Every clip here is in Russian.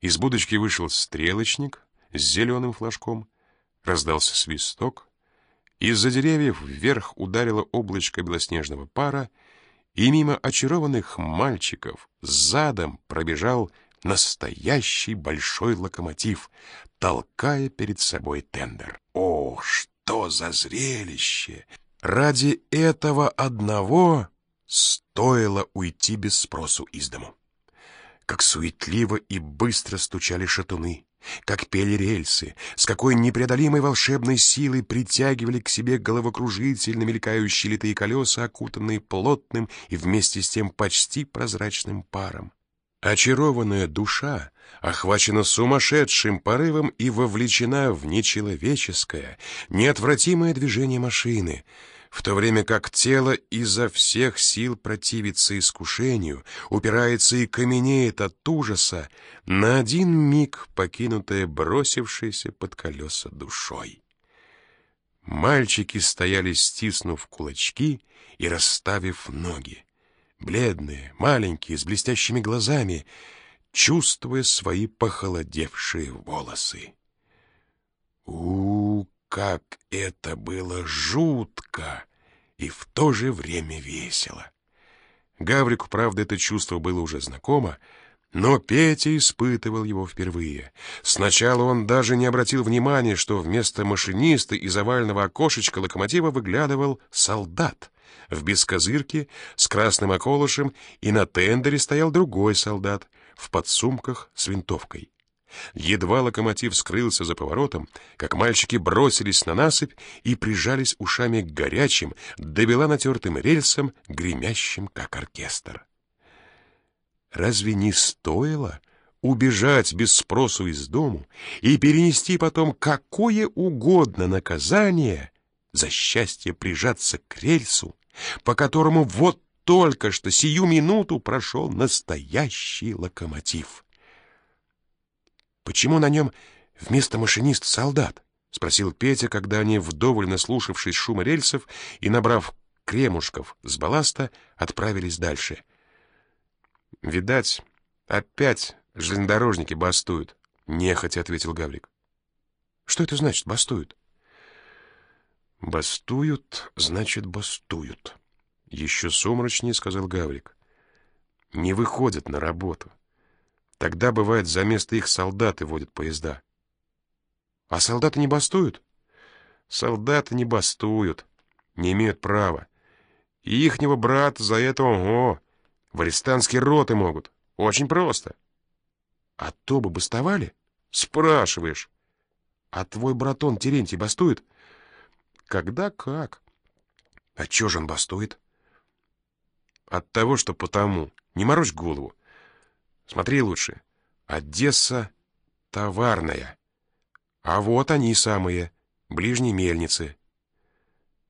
Из будочки вышел стрелочник с зеленым флажком, раздался свисток, из-за деревьев вверх ударило облачко белоснежного пара, и мимо очарованных мальчиков задом пробежал настоящий большой локомотив, толкая перед собой тендер. О, что за зрелище! Ради этого одного стоило уйти без спросу из дому. Как суетливо и быстро стучали шатуны, как пели рельсы, с какой непреодолимой волшебной силой притягивали к себе головокружительно мелькающие литые колеса, окутанные плотным и вместе с тем почти прозрачным паром. Очарованная душа охвачена сумасшедшим порывом и вовлечена в нечеловеческое, неотвратимое движение машины, в то время как тело изо всех сил противится искушению, упирается и каменеет от ужаса, на один миг покинутое бросившейся под колеса душой. Мальчики стояли, стиснув кулачки и расставив ноги бледные, маленькие, с блестящими глазами, чувствуя свои похолодевшие волосы. У, как это было жутко и в то же время весело. Гаврику, правда, это чувство было уже знакомо, но Петя испытывал его впервые. Сначала он даже не обратил внимания, что вместо машиниста из овального окошечка локомотива выглядывал солдат в бескозырке с красным околышем, и на тендере стоял другой солдат в подсумках с винтовкой. Едва локомотив скрылся за поворотом, как мальчики бросились на насыпь и прижались ушами к горячим, добела натертым рельсам, гремящим как оркестр. Разве не стоило убежать без спросу из дому и перенести потом какое угодно наказание за счастье прижаться к рельсу, по которому вот только что сию минуту прошел настоящий локомотив. «Почему на нем вместо машиниста солдат?» — спросил Петя, когда они, вдоволь наслушавшись шума рельсов и набрав кремушков с балласта, отправились дальше. «Видать, опять железнодорожники бастуют», — нехотя ответил Гаврик. «Что это значит, бастуют?» «Бастуют, значит, бастуют», — еще сумрачнее сказал Гаврик. «Не выходят на работу. Тогда, бывает, за место их солдаты водят поезда». «А солдаты не бастуют?» «Солдаты не бастуют, не имеют права. И ихнего брата за это, ого, в арестантские роты могут. Очень просто». «А то бы бастовали?» «Спрашиваешь». «А твой братон Терентий бастует?» Когда как? А чё же он бастует? От того, что потому. Не морочь голову. Смотри лучше. Одесса товарная. А вот они самые, ближние мельницы.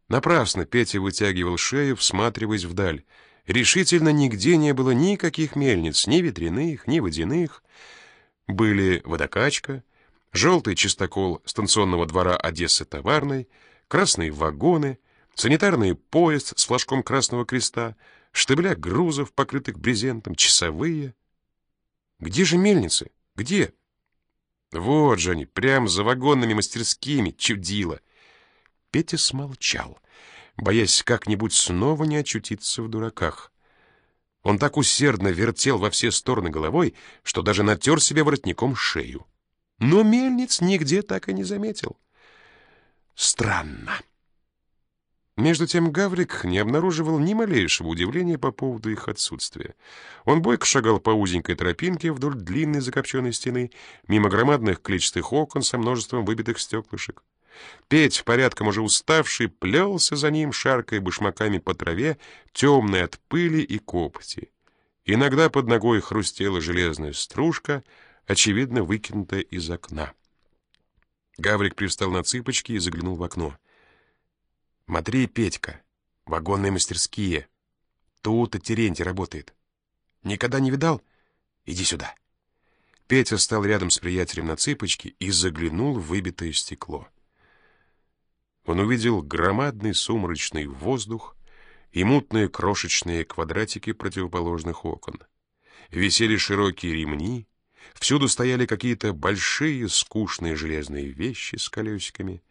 Напрасно Петя вытягивал шею, всматриваясь вдаль. Решительно нигде не было никаких мельниц, ни ветряных, ни водяных. Были водокачка, желтый чистокол станционного двора Одессы товарной — красные вагоны, санитарный поезд с флажком Красного Креста, штабеля грузов, покрытых брезентом, часовые. Где же мельницы? Где? Вот же они, прямо за вагонными мастерскими, чудило. Петя смолчал, боясь как-нибудь снова не очутиться в дураках. Он так усердно вертел во все стороны головой, что даже натер себе воротником шею. Но мельниц нигде так и не заметил. Странно. Между тем Гаврик не обнаруживал ни малейшего удивления по поводу их отсутствия. Он бойко шагал по узенькой тропинке вдоль длинной закопченной стены, мимо громадных клетчатых окон со множеством выбитых стеклышек. Петь, порядком уже уставший, плелся за ним, шаркая башмаками по траве, темной от пыли и копоти. Иногда под ногой хрустела железная стружка, очевидно, выкинутая из окна. Гаврик привстал на цыпочки и заглянул в окно. «Смотри, Петька, вагонные мастерские. Тут и Терентий работает. Никогда не видал? Иди сюда». Петя стал рядом с приятелем на цыпочки и заглянул в выбитое стекло. Он увидел громадный сумрачный воздух и мутные крошечные квадратики противоположных окон. Висели широкие ремни, Всюду стояли какие-то большие скучные железные вещи с колесиками.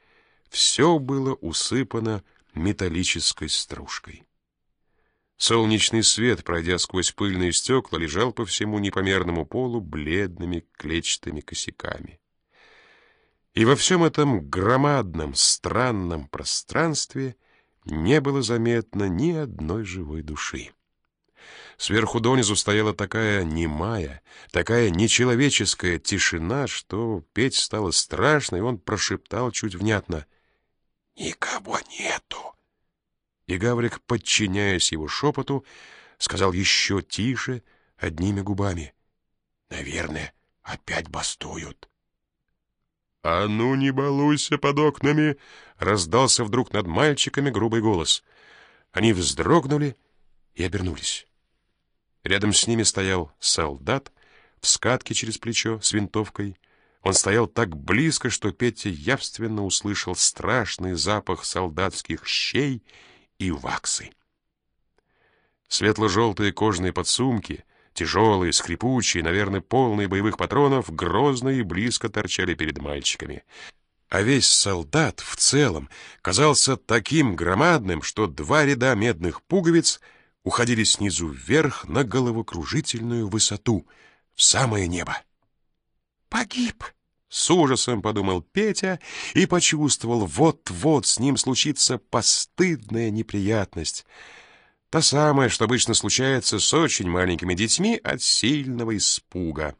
Все было усыпано металлической стружкой. Солнечный свет, пройдя сквозь пыльные стекла, лежал по всему непомерному полу бледными клетчатыми косяками. И во всем этом громадном, странном пространстве не было заметно ни одной живой души. Сверху донизу стояла такая немая, такая нечеловеческая тишина, что петь стало страшно, и он прошептал чуть внятно «Никого нету!» И Гаврик, подчиняясь его шепоту, сказал еще тише, одними губами «Наверное, опять бастуют». «А ну не балуйся под окнами!» — раздался вдруг над мальчиками грубый голос. Они вздрогнули и обернулись. Рядом с ними стоял солдат в скатке через плечо с винтовкой. Он стоял так близко, что Петя явственно услышал страшный запах солдатских щей и ваксы. Светло-желтые кожаные подсумки, тяжелые, скрипучие, наверное, полные боевых патронов, грозно и близко торчали перед мальчиками. А весь солдат в целом казался таким громадным, что два ряда медных пуговиц — уходили снизу вверх на головокружительную высоту, в самое небо. «Погиб!» — с ужасом подумал Петя и почувствовал, вот-вот с ним случится постыдная неприятность. Та самая, что обычно случается с очень маленькими детьми от сильного испуга.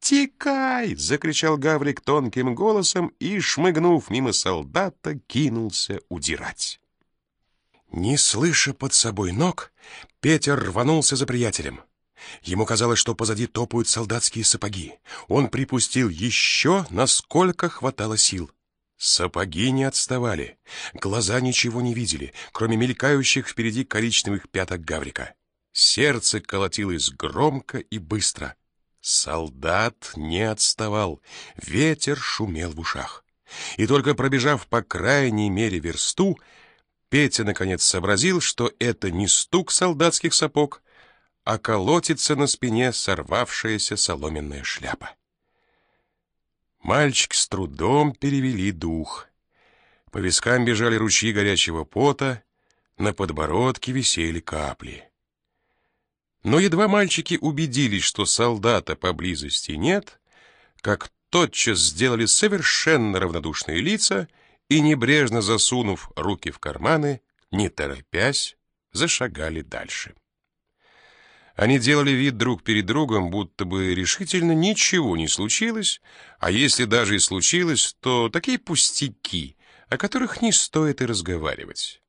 «Текай!» — закричал Гаврик тонким голосом и, шмыгнув мимо солдата, кинулся удирать. Не слыша под собой ног, Петя рванулся за приятелем. Ему казалось, что позади топают солдатские сапоги. Он припустил еще, насколько хватало сил. Сапоги не отставали. Глаза ничего не видели, кроме мелькающих впереди коричневых пяток Гаврика. Сердце колотилось громко и быстро. Солдат не отставал. Ветер шумел в ушах. И только пробежав по крайней мере версту, Петя наконец сообразил, что это не стук солдатских сапог, а колотится на спине сорвавшаяся соломенная шляпа. Мальчик с трудом перевели дух. По вискам бежали ручьи горячего пота, на подбородке висели капли. Но едва мальчики убедились, что солдата поблизости нет, как тотчас сделали совершенно равнодушные лица — и, небрежно засунув руки в карманы, не торопясь, зашагали дальше. Они делали вид друг перед другом, будто бы решительно ничего не случилось, а если даже и случилось, то такие пустяки, о которых не стоит и разговаривать.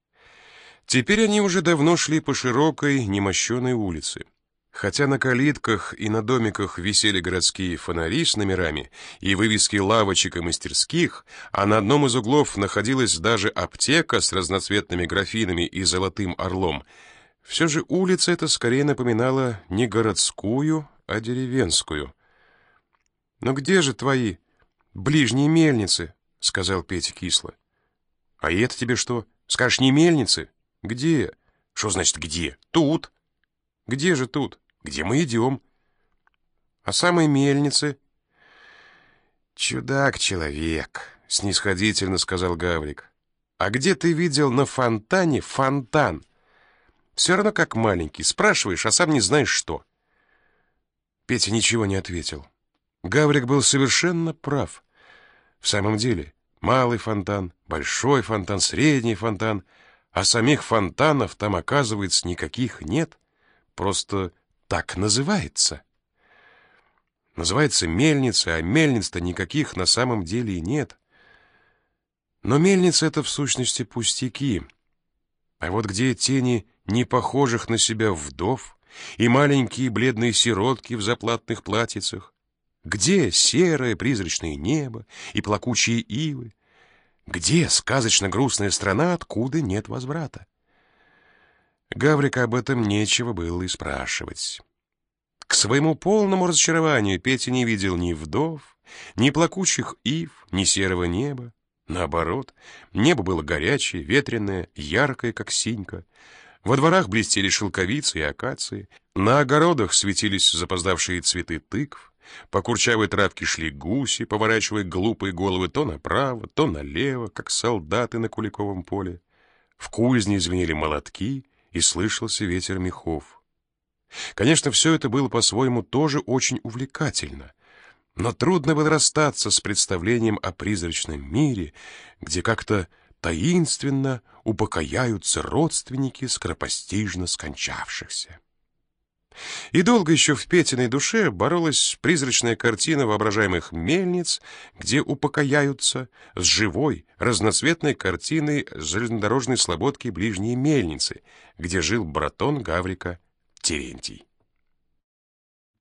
Теперь они уже давно шли по широкой, немощенной улице. Хотя на калитках и на домиках висели городские фонари с номерами и вывески лавочек и мастерских, а на одном из углов находилась даже аптека с разноцветными графинами и золотым орлом, все же улица эта скорее напоминала не городскую, а деревенскую. «Но где же твои ближние мельницы?» — сказал Петя кисло. «А это тебе что? Скажешь, не мельницы? Где? Что значит где? Тут. Где же тут?» Где мы идем? А самой мельницы? Чудак-человек, снисходительно сказал Гаврик. А где ты видел на фонтане фонтан? Все равно как маленький. Спрашиваешь, а сам не знаешь что. Петя ничего не ответил. Гаврик был совершенно прав. В самом деле, малый фонтан, большой фонтан, средний фонтан, а самих фонтанов там, оказывается, никаких нет. Просто так называется. Называется мельница, а мельниц-то никаких на самом деле и нет. Но мельница — это в сущности пустяки. А вот где тени не похожих на себя вдов и маленькие бледные сиротки в заплатных платьицах? Где серое призрачное небо и плакучие ивы? Где сказочно-грустная страна, откуда нет возврата? Гаврика об этом нечего было и спрашивать. К своему полному разочарованию Петя не видел ни вдов, ни плакучих ив, ни серого неба. Наоборот, небо было горячее, ветреное, яркое, как синька. Во дворах блестели шелковицы и акации, на огородах светились запоздавшие цветы тыкв, По курчавой травке шли гуси, поворачивая глупые головы то направо, то налево, как солдаты на Куликовом поле. В кузне звенели молотки, и слышался ветер мехов. Конечно, все это было по-своему тоже очень увлекательно, но трудно было расстаться с представлением о призрачном мире, где как-то таинственно упокояются родственники скоропостижно скончавшихся. И долго еще в Петиной душе боролась призрачная картина воображаемых мельниц, где упокояются, с живой, разноцветной картиной железнодорожной слободки ближней мельницы, где жил братон Гаврика Терентий.